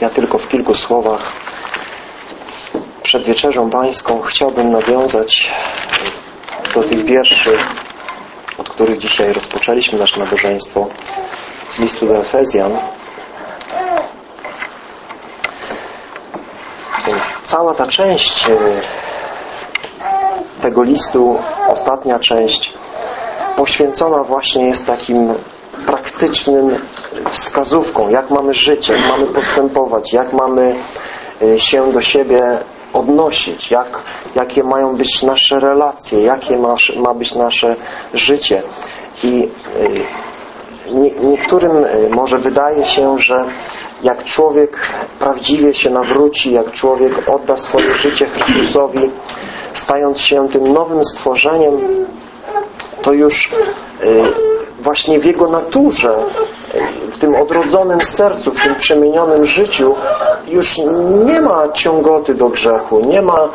Ja tylko w kilku słowach przed Wieczerzą Pańską chciałbym nawiązać do tych wierszy, od których dzisiaj rozpoczęliśmy nasze nabożeństwo z listu do Efezjan. Cała ta część e, tego listu, ostatnia część, poświęcona właśnie jest takim praktycznym wskazówką, jak mamy żyć, jak mamy postępować, jak mamy e, się do siebie odnosić, jak, jakie mają być nasze relacje, jakie ma, ma być nasze życie. I e, nie, niektórym e, może wydaje się, że jak człowiek prawdziwie się nawróci, jak człowiek odda swoje życie Chrystusowi, stając się tym nowym stworzeniem, to już właśnie w jego naturze, w tym odrodzonym sercu, w tym przemienionym życiu już nie ma ciągoty do grzechu, nie ma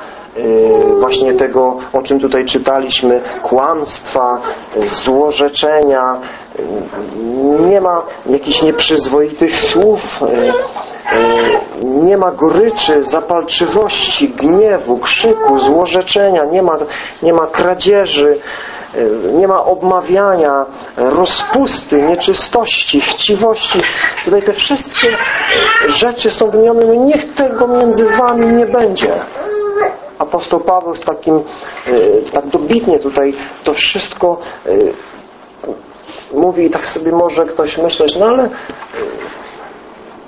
właśnie tego, o czym tutaj czytaliśmy, kłamstwa, złorzeczenia, nie ma jakichś nieprzyzwoitych słów, nie ma goryczy, zapalczywości, gniewu, krzyku, złorzeczenia, nie ma, nie ma kradzieży, nie ma obmawiania, rozpusty, nieczystości, chciwości. Tutaj te wszystkie rzeczy są wymienione. Niech tego między wami nie będzie. Apostoł Paweł z takim, tak dobitnie tutaj to wszystko mówi i tak sobie może ktoś myśleć, no ale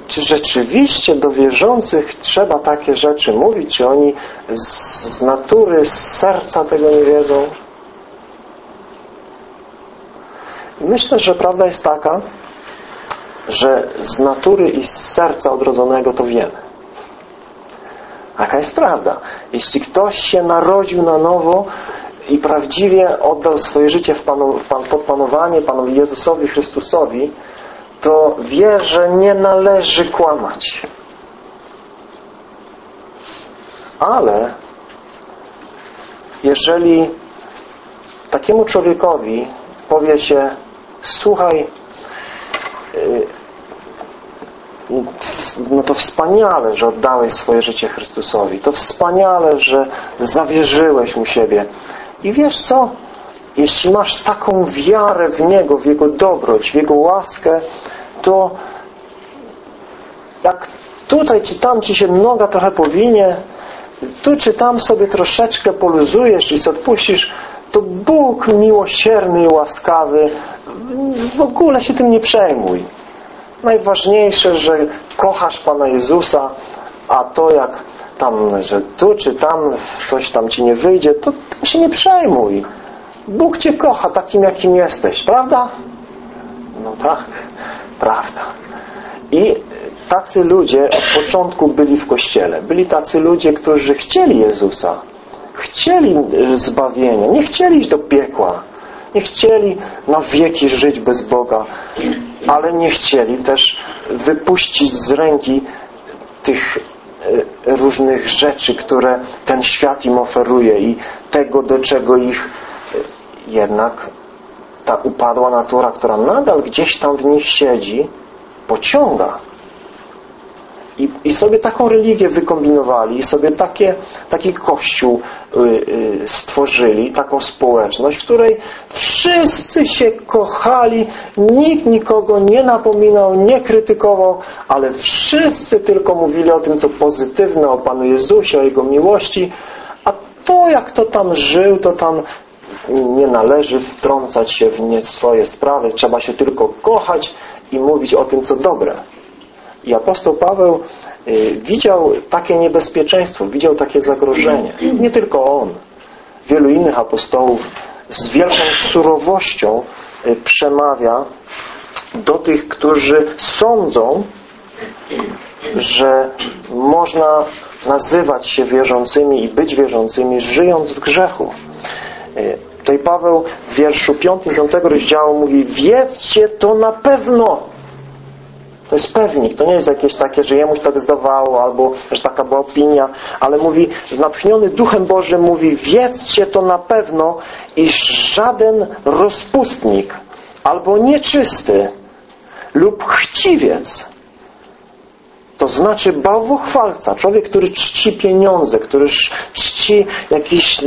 czy rzeczywiście do wierzących trzeba takie rzeczy mówić? Czy oni z natury, z serca tego nie wiedzą? Myślę, że prawda jest taka, że z natury i z serca odrodzonego to wiemy. Taka jest prawda. Jeśli ktoś się narodził na nowo i prawdziwie oddał swoje życie w panu, pan, pod panowanie Panowi Jezusowi Chrystusowi, to wie, że nie należy kłamać. Ale jeżeli takiemu człowiekowi powie się słuchaj y, no to wspaniale, że oddałeś swoje życie Chrystusowi. To wspaniale, że zawierzyłeś mu siebie. I wiesz co? Jeśli masz taką wiarę w Niego, w Jego dobroć, w Jego łaskę, to jak tutaj czy tam ci się noga trochę powinie, tu czy tam sobie troszeczkę poluzujesz i odpuścisz, to Bóg miłosierny i łaskawy w ogóle się tym nie przejmuj. Najważniejsze, że kochasz Pana Jezusa, a to jak tam, że tu czy tam coś tam Ci nie wyjdzie, to się nie przejmuj. Bóg Cię kocha takim, jakim jesteś. Prawda? No tak, prawda. I tacy ludzie od początku byli w Kościele. Byli tacy ludzie, którzy chcieli Jezusa. Chcieli zbawienia. Nie chcieli iść do piekła. Nie chcieli na wieki żyć bez Boga, ale nie chcieli też wypuścić z ręki tych e, różnych rzeczy, które ten świat im oferuje i tego, do czego ich e, jednak ta upadła natura, która nadal gdzieś tam w nich siedzi, pociąga. I, I sobie taką religię wykombinowali, i sobie takie, taki kościół y, y, stworzyli, taką społeczność, w której wszyscy się kochali, nikt nikogo nie napominał, nie krytykował, ale wszyscy tylko mówili o tym, co pozytywne, o Panu Jezusie, o Jego miłości, a to, jak to tam żył, to tam nie należy wtrącać się w nie swoje sprawy, trzeba się tylko kochać i mówić o tym, co dobre. I apostoł Paweł y, widział takie niebezpieczeństwo, widział takie zagrożenie. Nie tylko on. Wielu innych apostołów z wielką surowością y, przemawia do tych, którzy sądzą, że można nazywać się wierzącymi i być wierzącymi, żyjąc w grzechu. Y, tutaj Paweł w wierszu 5, 5 rozdziału mówi wiedzcie to na pewno, to jest pewnik, to nie jest jakieś takie, że jemu tak zdawało, albo że taka była opinia, ale mówi, natchniony Duchem Bożym mówi, wiedzcie to na pewno, iż żaden rozpustnik, albo nieczysty, lub chciwiec, to znaczy bałwochwalca, człowiek, który czci pieniądze, który czci jakiś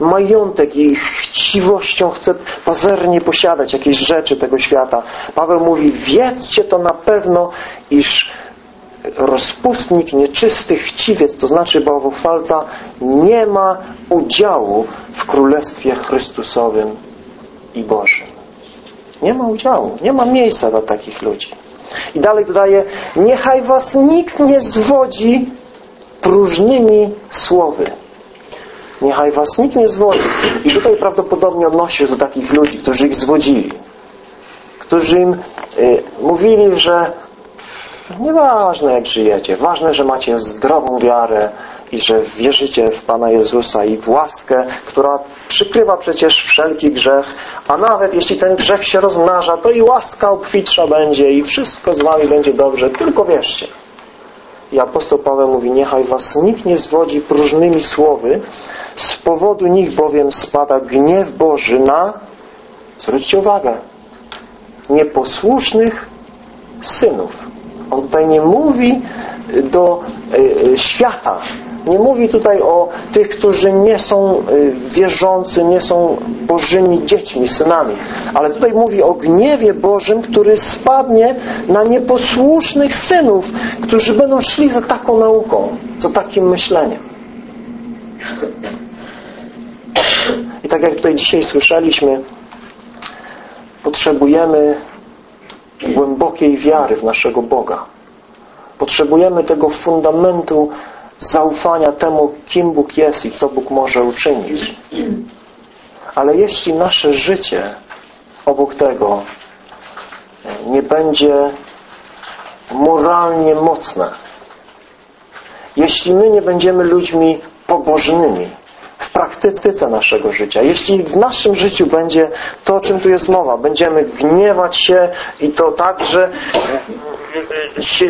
majątek i chciwością chce pazernie posiadać jakieś rzeczy tego świata. Paweł mówi, wiedzcie to na pewno, iż rozpustnik, nieczysty chciwiec, to znaczy bałwochwalca, nie ma udziału w Królestwie Chrystusowym i Bożym. Nie ma udziału, nie ma miejsca dla takich ludzi. I dalej dodaje, niechaj was nikt nie zwodzi próżnymi słowy. Niechaj was nikt nie zwodzi. I tutaj prawdopodobnie odnosi się do takich ludzi, którzy ich zwodzili. Którzy im y, mówili, że nieważne jak żyjecie, ważne, że macie zdrową wiarę i że wierzycie w Pana Jezusa i w łaskę, która przykrywa przecież wszelki grzech, a nawet jeśli ten grzech się rozmnaża, to i łaska obfitsza będzie i wszystko z wami będzie dobrze, tylko wierzcie. I apostoł Paweł mówi, niechaj was nikt nie zwodzi próżnymi słowy, z powodu nich bowiem spada gniew Boży na, zwróćcie uwagę, nieposłusznych synów. On tutaj nie mówi do y, świata, nie mówi tutaj o tych, którzy nie są y, wierzący, nie są Bożymi dziećmi, synami. Ale tutaj mówi o gniewie Bożym, który spadnie na nieposłusznych synów, którzy będą szli za taką nauką, za takim myśleniem. I tak jak tutaj dzisiaj słyszeliśmy, potrzebujemy głębokiej wiary w naszego Boga. Potrzebujemy tego fundamentu zaufania temu, kim Bóg jest i co Bóg może uczynić. Ale jeśli nasze życie obok tego nie będzie moralnie mocne, jeśli my nie będziemy ludźmi pobożnymi, w praktyce naszego życia. Jeśli w naszym życiu będzie to, o czym tu jest mowa, będziemy gniewać się i to tak, że się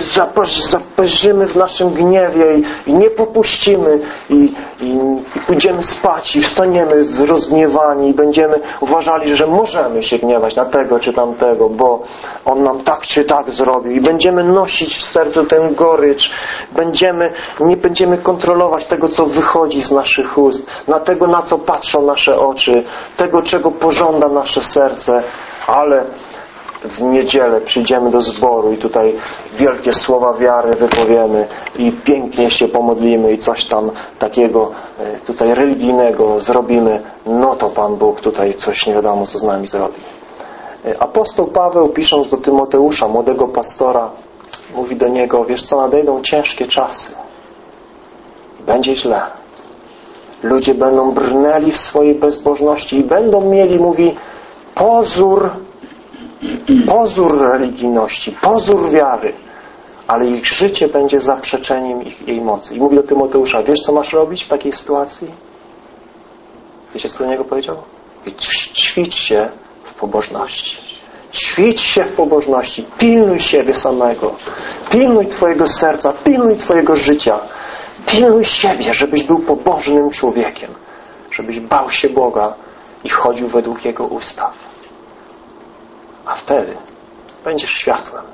zaparzymy w naszym gniewie i, nie popuścimy i, i, i, pójdziemy spać i wstaniemy rozgniewani i będziemy uważali, że możemy się gniewać na tego czy tamtego, bo on nam tak czy tak zrobił i będziemy nosić w sercu tę gorycz, będziemy, nie będziemy kontrolować tego, co wychodzi z naszych ust, na tego, na co patrzą nasze oczy, tego, czego pożąda nasze serce, ale w niedzielę przyjdziemy do zboru i tutaj wielkie słowa wiary wypowiemy i pięknie się pomodlimy i coś tam takiego e, tutaj religijnego zrobimy, no to Pan Bóg tutaj coś nie wiadomo co z nami zrobi. E, apostoł Paweł pisząc do Tymoteusza, młodego pastora, mówi do niego, wiesz co, nadejdą ciężkie czasy. Będzie źle. Ludzie będą brnęli w swojej bezbożności i będą mieli, mówi, pozór pozór religijności, pozór wiary, ale ich życie będzie zaprzeczeniem ich, jej mocy. I mówi do Tymoteusza, wiesz co masz robić w takiej sytuacji? Wiecie co do niego powiedział? Ćwicz się w pobożności. Ćwicz się w pobożności. Pilnuj siebie samego. Pilnuj Twojego serca. Pilnuj Twojego życia. Pilnuj siebie, żebyś był pobożnym człowiekiem. Żebyś bał się Boga i chodził według Jego ustaw. A wtedy będziesz światłem.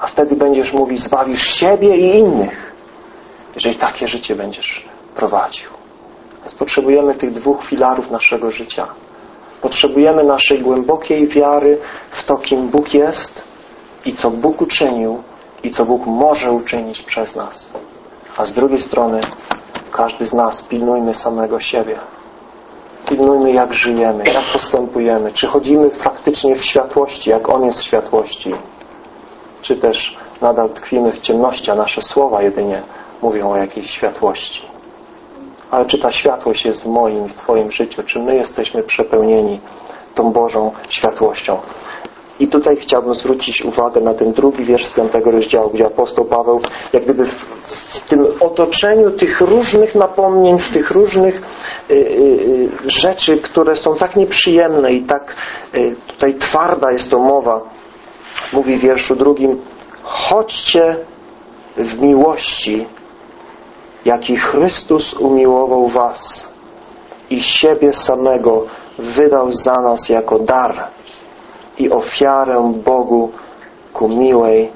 A wtedy będziesz mówił, zbawisz siebie i innych, jeżeli takie życie będziesz prowadził. Więc potrzebujemy tych dwóch filarów naszego życia. Potrzebujemy naszej głębokiej wiary w to, kim Bóg jest i co Bóg uczynił i co Bóg może uczynić przez nas. A z drugiej strony każdy z nas pilnujmy samego siebie pilnujmy jak żyjemy, jak postępujemy, czy chodzimy faktycznie w światłości, jak On jest w światłości, czy też nadal tkwimy w ciemności, a nasze słowa jedynie mówią o jakiejś światłości. Ale czy ta światłość jest w moim, w Twoim życiu, czy my jesteśmy przepełnieni tą Bożą światłością. I tutaj chciałbym zwrócić uwagę na ten drugi wiersz z piątego rozdziału, gdzie apostoł Paweł jak gdyby w, w tym otoczeniu tych różnych napomnień, w tych różnych y, y, rzeczy, które są tak nieprzyjemne i tak y, tutaj twarda jest to mowa, mówi w wierszu drugim chodźcie w miłości, jaki Chrystus umiłował was i siebie samego wydał za nas jako dar i ofiarę Bogu ku miłej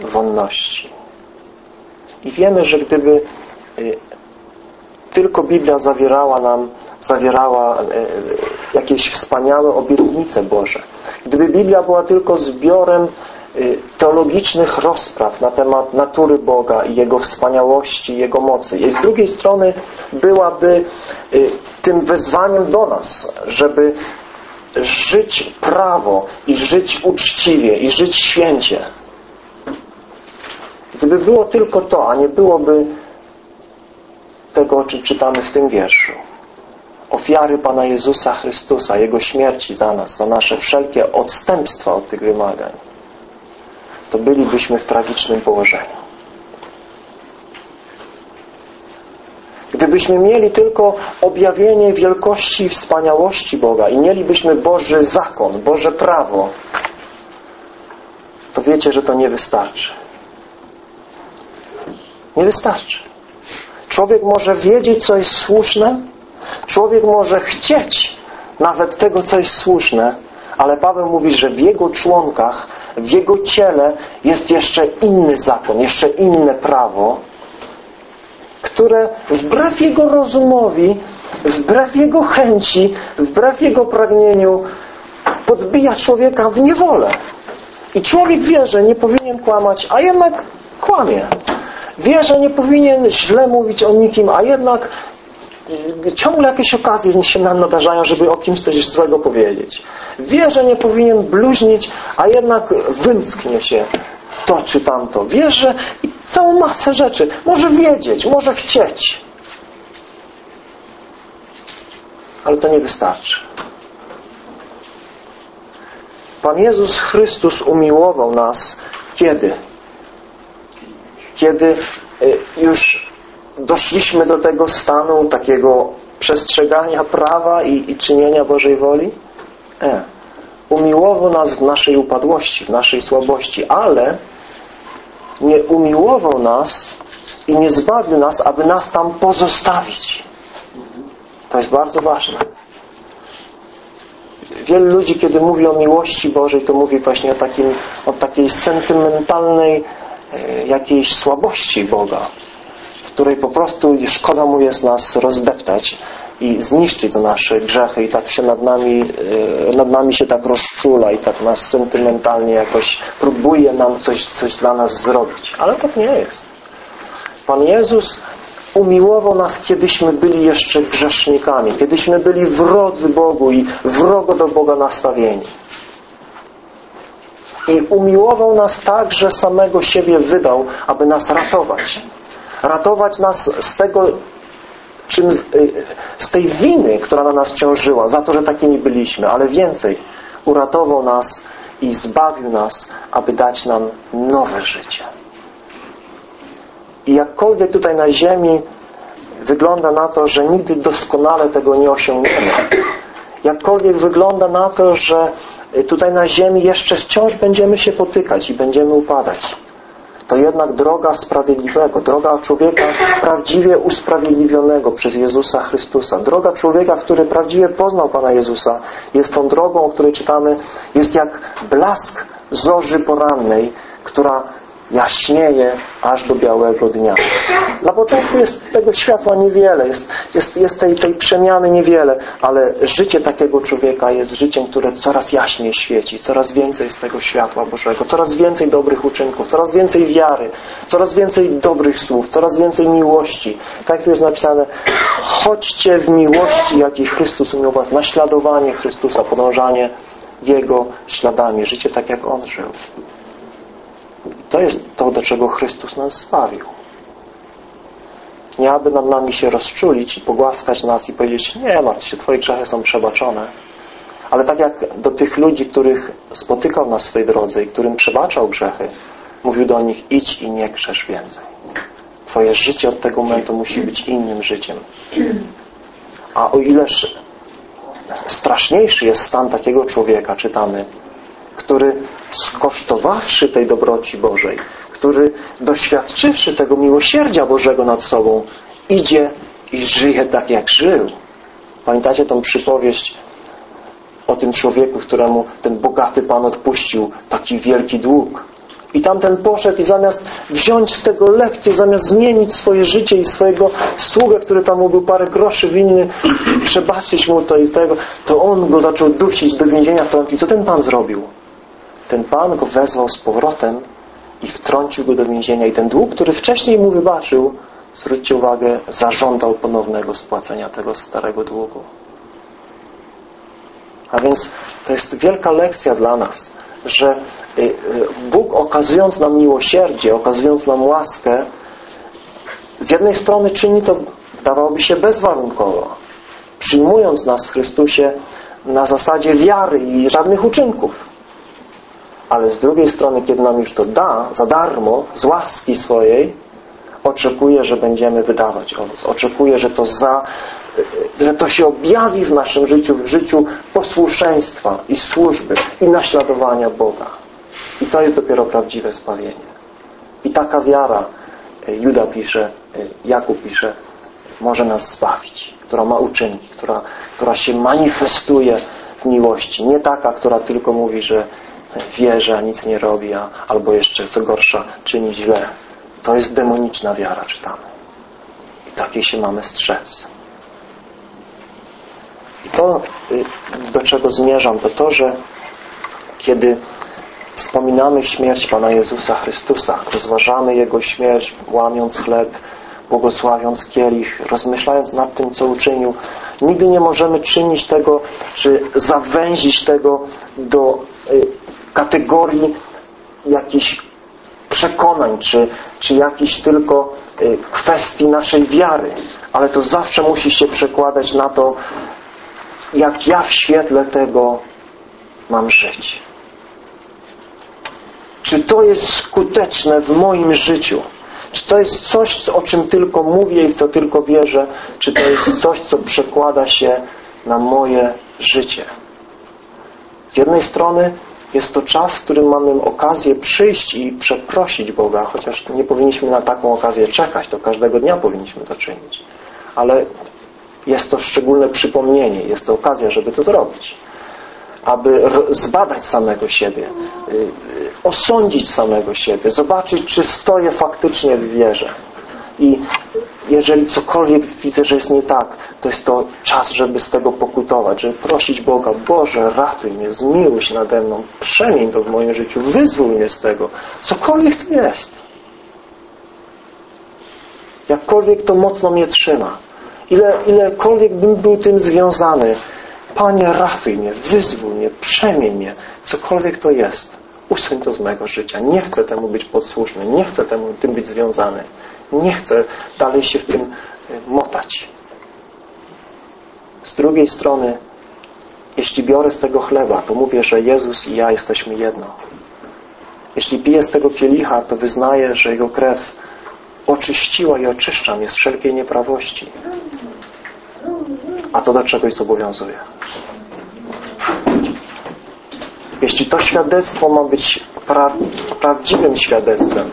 wonności. I wiemy, że gdyby y, tylko Biblia zawierała nam, zawierała y, jakieś wspaniałe obietnice Boże, gdyby Biblia była tylko zbiorem y, teologicznych rozpraw na temat natury Boga i Jego wspaniałości, Jego mocy. I z drugiej strony byłaby tym wezwaniem do nas, żeby żyć prawo i żyć uczciwie i żyć święcie. Gdyby było tylko to, a nie byłoby tego, o czym czytamy w tym wierszu. Ofiary Pana Jezusa Chrystusa, Jego śmierci za nas, za nasze wszelkie odstępstwa od tych wymagań, to bylibyśmy w tragicznym położeniu. Gdybyśmy mieli tylko objawienie wielkości i wspaniałości Boga i mielibyśmy Boży zakon, Boże prawo, to wiecie, że to nie wystarczy. Nie wystarczy. Człowiek może wiedzieć, co jest słuszne, człowiek może chcieć nawet tego, co jest słuszne, ale Paweł mówi, że w jego członkach, w jego ciele jest jeszcze inny zakon, jeszcze inne prawo, które wbrew jego rozumowi, wbrew jego chęci, wbrew jego pragnieniu podbija człowieka w niewolę. I człowiek wie, że nie powinien kłamać, a jednak kłamie. Wie, że nie powinien źle mówić o nikim, a jednak ciągle jakieś okazje się nam nadarzają, żeby o kimś coś złego powiedzieć. Wie, że nie powinien bluźnić, a jednak wymsknie się to czy tamto. Wie, że i całą masę rzeczy. Może wiedzieć, może chcieć. Ale to nie wystarczy. Pan Jezus Chrystus umiłował nas kiedy? Kiedy y, już doszliśmy do tego stanu takiego przestrzegania prawa i, i czynienia Bożej woli? E. Umiłował nas w naszej upadłości, w naszej słabości, ale nie umiłował nas i nie zbawił nas, aby nas tam pozostawić. To jest bardzo ważne. Wielu ludzi, kiedy mówi o miłości Bożej, to mówi właśnie o, takim, o takiej sentymentalnej e, jakiejś słabości Boga, której po prostu szkoda mu jest nas rozdeptać i zniszczyć za nasze grzechy i tak się nad nami, e, nad nami się tak rozczula i tak nas sentymentalnie jakoś próbuje nam coś, coś dla nas zrobić. Ale tak nie jest. Pan Jezus umiłował nas, kiedyśmy byli jeszcze grzesznikami, kiedyśmy byli wrodzy Bogu i wrogo do Boga nastawieni. I umiłował nas tak, że samego siebie wydał, aby nas ratować. Ratować nas z tego, czym, y, z tej winy, która na nas ciążyła, za to, że takimi byliśmy, ale więcej, uratował nas i zbawił nas, aby dać nam nowe życie. I jakkolwiek tutaj na ziemi wygląda na to, że nigdy doskonale tego nie osiągniemy, jakkolwiek wygląda na to, że tutaj na ziemi jeszcze wciąż będziemy się potykać i będziemy upadać, to jednak droga sprawiedliwego, droga człowieka prawdziwie usprawiedliwionego przez Jezusa Chrystusa, droga człowieka, który prawdziwie poznał Pana Jezusa, jest tą drogą, o której czytamy, jest jak blask zorzy porannej, która jaśnieje aż do białego dnia. Na początku jest tego światła niewiele, jest, jest, jest tej, tej przemiany niewiele, ale życie takiego człowieka jest życiem, które coraz jaśniej świeci, coraz więcej z tego światła Bożego, coraz więcej dobrych uczynków, coraz więcej wiary, coraz więcej dobrych słów, coraz więcej miłości. Tak tu jest napisane, chodźcie w miłości, jaki Chrystus umiał was, naśladowanie Chrystusa, podążanie Jego śladami, życie tak, jak On żył. To jest to, do czego Chrystus nas zbawił. Nie aby nad nami się rozczulić i pogłaskać nas i powiedzieć, nie martw się, Twoje grzechy są przebaczone. Ale tak jak do tych ludzi, których spotykał na swej drodze i którym przebaczał grzechy, mówił do nich, idź i nie grzesz więcej. Twoje życie od tego momentu musi być innym życiem. A o ileż straszniejszy jest stan takiego człowieka, czytamy, który skosztowawszy tej dobroci Bożej, który doświadczywszy tego miłosierdzia Bożego nad sobą, idzie i żyje tak, jak żył. Pamiętacie tą przypowieść o tym człowieku, któremu ten bogaty Pan odpuścił taki wielki dług. I tamten poszedł i zamiast wziąć z tego lekcję, zamiast zmienić swoje życie i swojego sługę, który tam mu był parę groszy winny, przebaczyć mu to i tego, to on go zaczął dusić, do więzienia wtrącić. Co ten Pan zrobił? Ten Pan go wezwał z powrotem i wtrącił go do więzienia. I ten dług, który wcześniej mu wybaczył, zwróćcie uwagę, zażądał ponownego spłacenia tego starego długu. A więc to jest wielka lekcja dla nas, że y, y, Bóg okazując nam miłosierdzie, okazując nam łaskę, z jednej strony czyni to, wydawałoby się, bezwarunkowo, przyjmując nas w Chrystusie na zasadzie wiary i żadnych uczynków. Ale z drugiej strony, kiedy nam już to da, za darmo, z łaski swojej, oczekuje, że będziemy wydawać owoc. Oczekuje, że to, za, że to się objawi w naszym życiu, w życiu posłuszeństwa i służby i naśladowania Boga. I to jest dopiero prawdziwe zbawienie. I taka wiara, e, Juda pisze, e, Jakub pisze, może nas zbawić, która ma uczynki, która, która się manifestuje w miłości. Nie taka, która tylko mówi, że wierzy, a nic nie robi, a, albo jeszcze co gorsza czyni źle. To jest demoniczna wiara, czytamy. I takiej się mamy strzec. I to, y, do czego zmierzam, to to, że kiedy wspominamy śmierć Pana Jezusa Chrystusa, rozważamy Jego śmierć, łamiąc chleb, błogosławiąc kielich, rozmyślając nad tym, co uczynił, nigdy nie możemy czynić tego, czy zawęzić tego do y, kategorii jakichś przekonań, czy, czy jakichś tylko y, kwestii naszej wiary, ale to zawsze musi się przekładać na to, jak ja w świetle tego mam żyć. Czy to jest skuteczne w moim życiu? Czy to jest coś, o czym tylko mówię i w co tylko wierzę? Czy to jest coś, co przekłada się na moje życie? Z jednej strony jest to czas, w którym mamy okazję przyjść i przeprosić Boga, chociaż nie powinniśmy na taką okazję czekać, to każdego dnia powinniśmy to czynić. Ale jest to szczególne przypomnienie, jest to okazja, żeby to zrobić. Aby zbadać samego siebie, y, y, osądzić samego siebie, zobaczyć, czy stoję faktycznie w wierze. I jeżeli cokolwiek widzę, że jest nie tak, to jest to czas, żeby z tego pokutować, żeby prosić Boga, Boże, ratuj mnie, zmiłuj się nade mną, przemień to w moim życiu, wyzwól mnie z tego. Cokolwiek to jest. Jakkolwiek to mocno mnie trzyma. Ile, ilekolwiek bym był tym związany. Panie, ratuj mnie, wyzwól mnie, przemień mnie. Cokolwiek to jest. Usuń to z mojego życia. Nie chcę temu być posłuszny. Nie chcę temu, tym być związany. Nie chcę dalej się w tym e, motać. Z drugiej strony, jeśli biorę z tego chleba, to mówię, że Jezus i ja jesteśmy jedno. Jeśli piję z tego kielicha, to wyznaję, że Jego krew oczyściła i oczyszcza mnie z wszelkiej nieprawości. A to do czegoś zobowiązuje. Jeśli to świadectwo ma być pra prawdziwym świadectwem,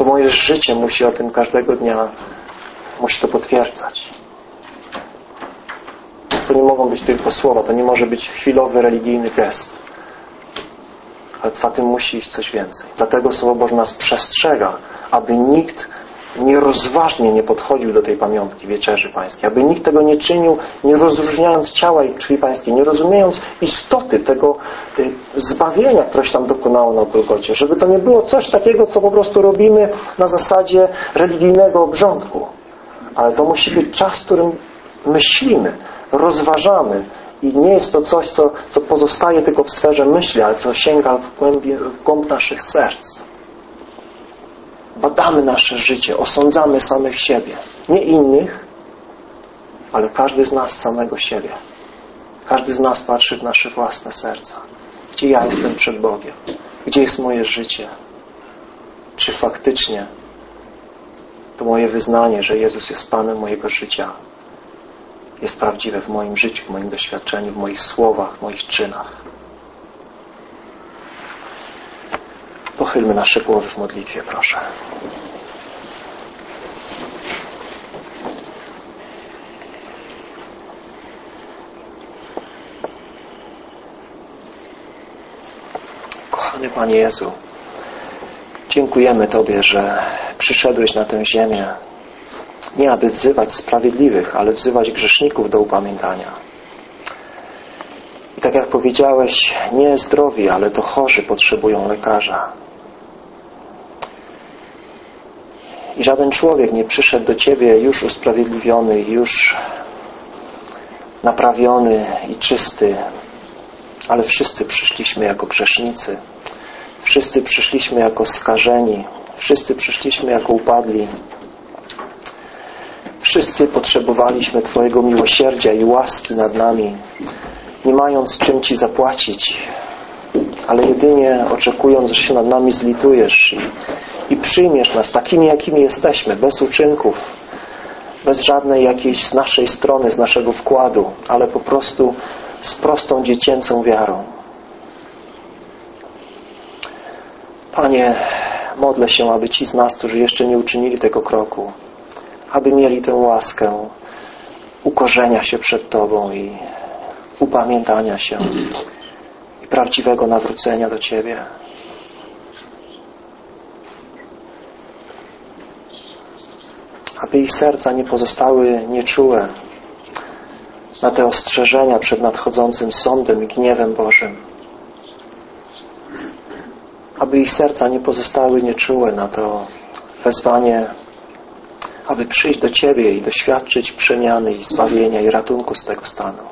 to moje życie musi o tym każdego dnia musi to potwierdzać. To nie mogą być tylko słowa, to nie może być chwilowy religijny gest. Ale za tym musi iść coś więcej. Dlatego Słowo Boże nas przestrzega, aby nikt nierozważnie nie podchodził do tej pamiątki wieczerzy pańskiej, aby nikt tego nie czynił, nie rozróżniając ciała i krwi pańskiej, nie rozumiejąc istoty tego y, zbawienia, które się tam dokonało na Golgocie, żeby to nie było coś takiego, co po prostu robimy na zasadzie religijnego obrządku, ale to musi być czas, w którym myślimy, rozważamy i nie jest to coś, co, co pozostaje tylko w sferze myśli, ale co sięga w, głębi, w głąb naszych serc badamy nasze życie, osądzamy samych siebie. Nie innych, ale każdy z nas samego siebie. Każdy z nas patrzy w nasze własne serca. Gdzie ja jestem przed Bogiem? Gdzie jest moje życie? Czy faktycznie to moje wyznanie, że Jezus jest Panem mojego życia jest prawdziwe w moim życiu, w moim doświadczeniu, w moich słowach, w moich czynach? Pochylmy nasze głowy w modlitwie, proszę. Kochany Panie Jezu, dziękujemy Tobie, że przyszedłeś na tę ziemię nie aby wzywać sprawiedliwych, ale wzywać grzeszników do upamiętania. I tak jak powiedziałeś, nie zdrowi, ale to chorzy potrzebują lekarza. I żaden człowiek nie przyszedł do Ciebie już usprawiedliwiony, już naprawiony i czysty, ale wszyscy przyszliśmy jako grzesznicy. Wszyscy przyszliśmy jako skażeni. Wszyscy przyszliśmy jako upadli. Wszyscy potrzebowaliśmy Twojego miłosierdzia i łaski nad nami, nie mając czym Ci zapłacić, ale jedynie oczekując, że się nad nami zlitujesz i, i przyjmiesz nas takimi, jakimi jesteśmy, bez uczynków, bez żadnej jakiejś z naszej strony, z naszego wkładu, ale po prostu z prostą dziecięcą wiarą. Panie, modlę się, aby ci z nas, którzy jeszcze nie uczynili tego kroku, aby mieli tę łaskę ukorzenia się przed Tobą i upamiętania się i prawdziwego nawrócenia do Ciebie. Aby ich serca nie pozostały nieczułe na te ostrzeżenia przed nadchodzącym sądem i gniewem Bożym. Aby ich serca nie pozostały nieczułe na to wezwanie aby przyjść do Ciebie i doświadczyć przemiany i zbawienia i ratunku z tego stanu.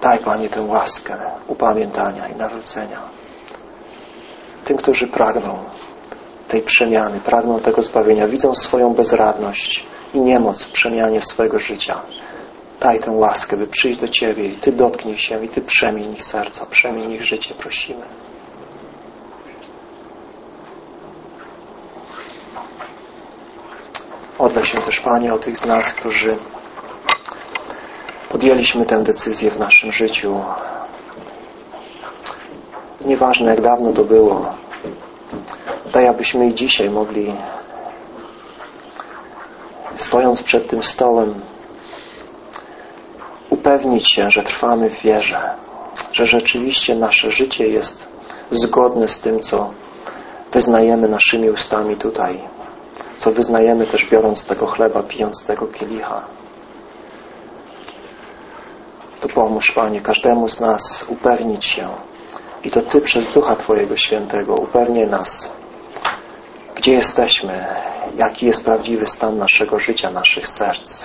Daj, Panie, tę łaskę upamiętania i nawrócenia. Tym, którzy pragną tej przemiany, pragną tego zbawienia, widzą swoją bezradność i niemoc w przemianie swojego życia. Daj tę łaskę, by przyjść do Ciebie i Ty dotknij się i Ty przemień ich serca, przemień ich życie, prosimy. Modlę się też, Panie, o tych z nas, którzy podjęliśmy tę decyzję w naszym życiu. Nieważne, jak dawno to było. Daj, abyśmy i dzisiaj mogli, stojąc przed tym stołem, upewnić się, że trwamy w wierze, że rzeczywiście nasze życie jest zgodne z tym, co wyznajemy naszymi ustami tutaj co wyznajemy też biorąc tego chleba, pijąc tego kielicha. To pomóż, Panie, każdemu z nas upewnić się i to Ty przez Ducha Twojego Świętego upewnię nas, gdzie jesteśmy, jaki jest prawdziwy stan naszego życia, naszych serc.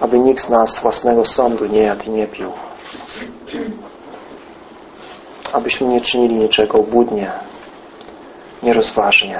Aby nikt z nas własnego sądu nie jadł i nie pił. Abyśmy nie czynili niczego obłudnie, nierozważnie,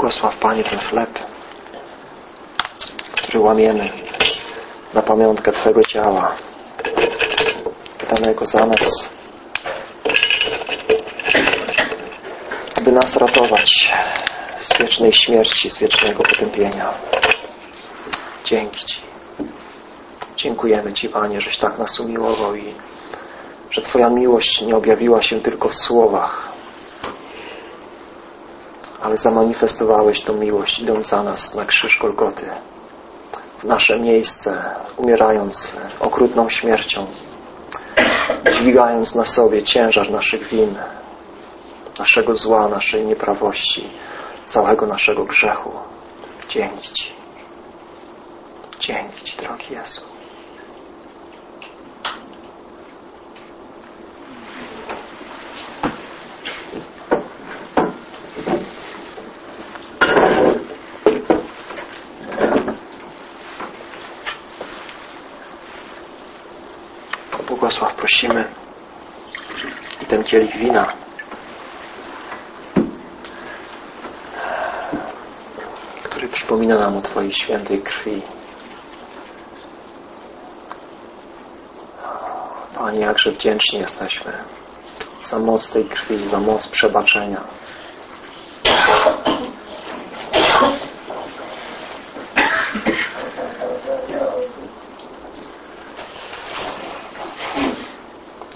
Błogosław Panie ten chleb, który łamiemy na pamiątkę Twego ciała, danego za nas, aby nas ratować z wiecznej śmierci, z wiecznego potępienia. Dzięki Ci. Dziękujemy Ci, Panie, żeś tak nas umiłował i że Twoja miłość nie objawiła się tylko w słowach, ale zamanifestowałeś tą miłość idąc za nas na krzyż Golgoty w nasze miejsce, umierając okrutną śmiercią, dźwigając na sobie ciężar naszych win, naszego zła, naszej nieprawości, całego naszego grzechu. Dzięki Ci. Dzięki Ci, drogi Jezu. Błogosław prosimy i ten kielich wina przypomina nam o Twojej świętej krwi. Panie, jakże wdzięczni jesteśmy za moc tej krwi, za moc przebaczenia.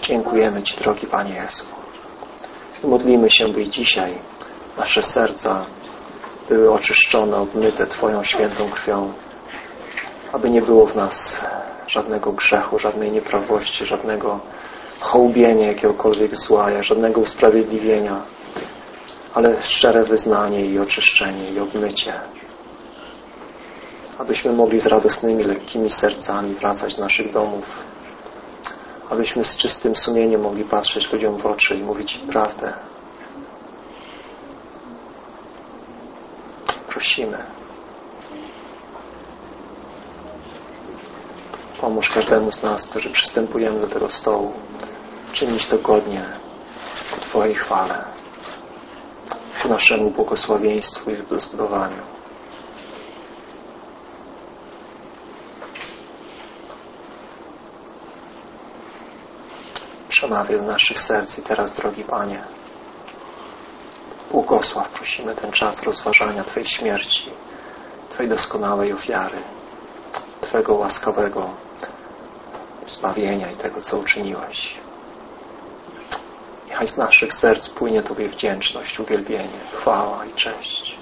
Dziękujemy Ci, drogi Panie Jezu. Modlimy się, by dzisiaj nasze serca były oczyszczone, obmyte Twoją świętą krwią, aby nie było w nas żadnego grzechu, żadnej nieprawości, żadnego hołbienia jakiegokolwiek zła, żadnego usprawiedliwienia, ale szczere wyznanie i oczyszczenie i obmycie. Abyśmy mogli z radosnymi, lekkimi sercami wracać do naszych domów. Abyśmy z czystym sumieniem mogli patrzeć ludziom w oczy i mówić im prawdę. Prosimy. Pomóż każdemu z nas, którzy przystępujemy do tego stołu, czynić to godnie ku Twojej chwale, ku naszemu błogosławieństwu i zbudowaniu. Przemawiaj do naszych serc i teraz, drogi Panie, błogosław, prosimy, ten czas rozważania Twojej śmierci, Twojej doskonałej ofiary, Twego łaskawego zbawienia i tego, co uczyniłeś. Niechaj z naszych serc płynie Tobie wdzięczność, uwielbienie, chwała i cześć.